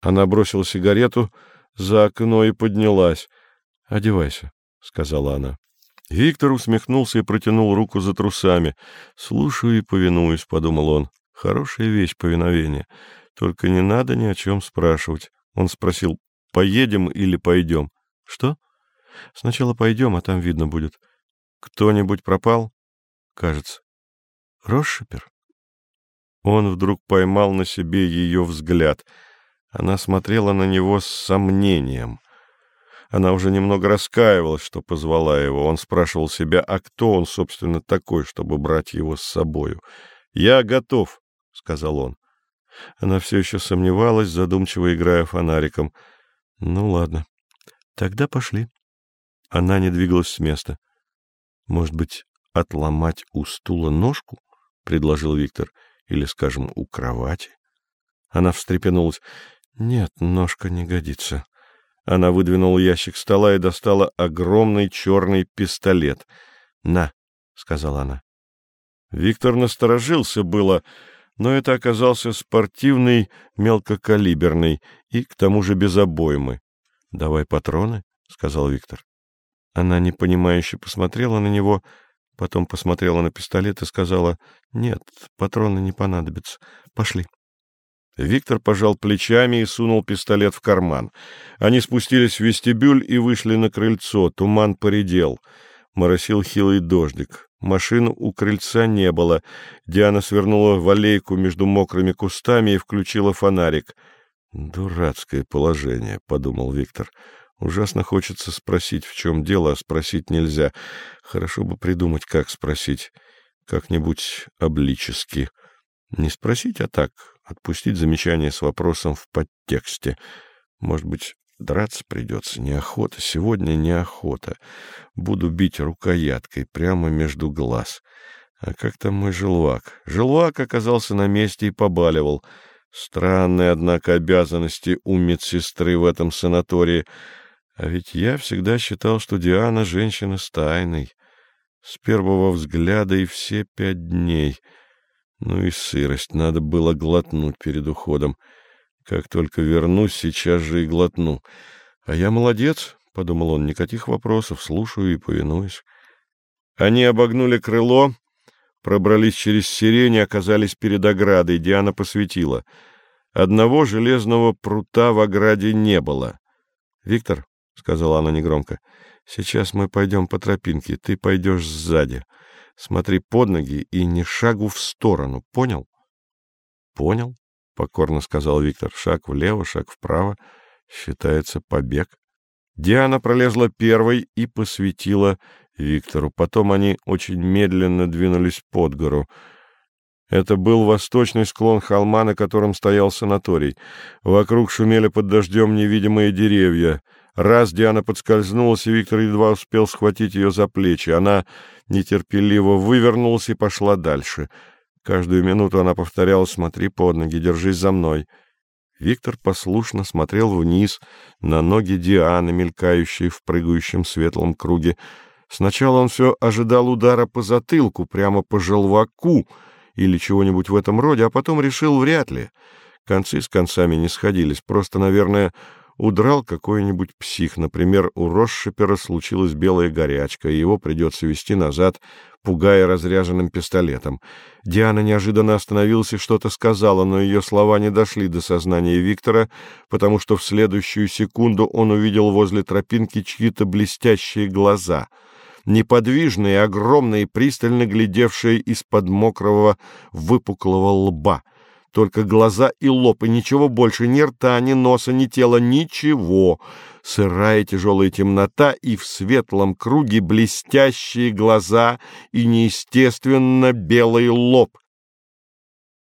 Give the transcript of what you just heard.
Она бросила сигарету за окно и поднялась. — Одевайся, — сказала она. Виктор усмехнулся и протянул руку за трусами. — Слушаю и повинуюсь, — подумал он. — Хорошая вещь повиновение. Только не надо ни о чем спрашивать. Он спросил, поедем или пойдем? — Что? — Сначала пойдем, а там видно будет. — Кто-нибудь пропал? — Кажется. — Росшипер? Он вдруг поймал на себе ее взгляд. Она смотрела на него с сомнением. Она уже немного раскаивалась, что позвала его. Он спрашивал себя, а кто он, собственно, такой, чтобы брать его с собою. «Я готов», — сказал он. Она все еще сомневалась, задумчиво играя фонариком. «Ну, ладно. Тогда пошли». Она не двигалась с места. «Может быть, отломать у стула ножку?» — предложил Виктор. «Или, скажем, у кровати?» Она встрепенулась. «Нет, ножка не годится». Она выдвинула ящик стола и достала огромный черный пистолет. «На», — сказала она. Виктор насторожился было, но это оказался спортивный мелкокалиберный и к тому же без обоймы. «Давай патроны», — сказал Виктор. Она непонимающе посмотрела на него, потом посмотрела на пистолет и сказала, «Нет, патроны не понадобятся. Пошли». Виктор пожал плечами и сунул пистолет в карман. Они спустились в вестибюль и вышли на крыльцо. Туман поредел. Моросил хилый дождик. Машин у крыльца не было. Диана свернула в аллейку между мокрыми кустами и включила фонарик. «Дурацкое положение», — подумал Виктор. «Ужасно хочется спросить, в чем дело, а спросить нельзя. Хорошо бы придумать, как спросить. Как-нибудь облически. Не спросить, а так, отпустить замечание с вопросом в подтексте. Может быть, драться придется. Неохота. Сегодня неохота. Буду бить рукояткой прямо между глаз. А как там мой желвак? Желвак оказался на месте и побаливал. Странные, однако, обязанности у медсестры в этом санатории. А ведь я всегда считал, что Диана — женщина с тайной. С первого взгляда и все пять дней — ну и сырость, надо было глотнуть перед уходом. Как только вернусь, сейчас же и глотну. А я молодец, — подумал он, — никаких вопросов, слушаю и повинуюсь. Они обогнули крыло, пробрались через сирень и оказались перед оградой. Диана посветила. Одного железного прута в ограде не было. — Виктор, — сказала она негромко, — сейчас мы пойдем по тропинке, ты пойдешь сзади. Смотри под ноги и ни шагу в сторону. Понял? — Понял, — покорно сказал Виктор. Шаг влево, шаг вправо. Считается побег. Диана пролезла первой и посветила Виктору. Потом они очень медленно двинулись под гору. Это был восточный склон холма, на котором стоял санаторий. Вокруг шумели под дождем невидимые деревья — Раз Диана подскользнулась, и Виктор едва успел схватить ее за плечи. Она нетерпеливо вывернулась и пошла дальше. Каждую минуту она повторяла «Смотри под ноги, держись за мной». Виктор послушно смотрел вниз на ноги Дианы, мелькающие в прыгающем светлом круге. Сначала он все ожидал удара по затылку, прямо по желваку или чего-нибудь в этом роде, а потом решил вряд ли. Концы с концами не сходились, просто, наверное, удрал какой-нибудь псих. Например, у Росшипера случилась белая горячка, и его придется вести назад, пугая разряженным пистолетом. Диана неожиданно остановилась и что-то сказала, но ее слова не дошли до сознания Виктора, потому что в следующую секунду он увидел возле тропинки чьи-то блестящие глаза — неподвижные, огромные, пристально глядевшие из-под мокрого выпуклого лба — только глаза и лоб, и ничего больше, ни рта, ни носа, ни тела, ничего. Сырая тяжелая темнота и в светлом круге блестящие глаза и неестественно белый лоб —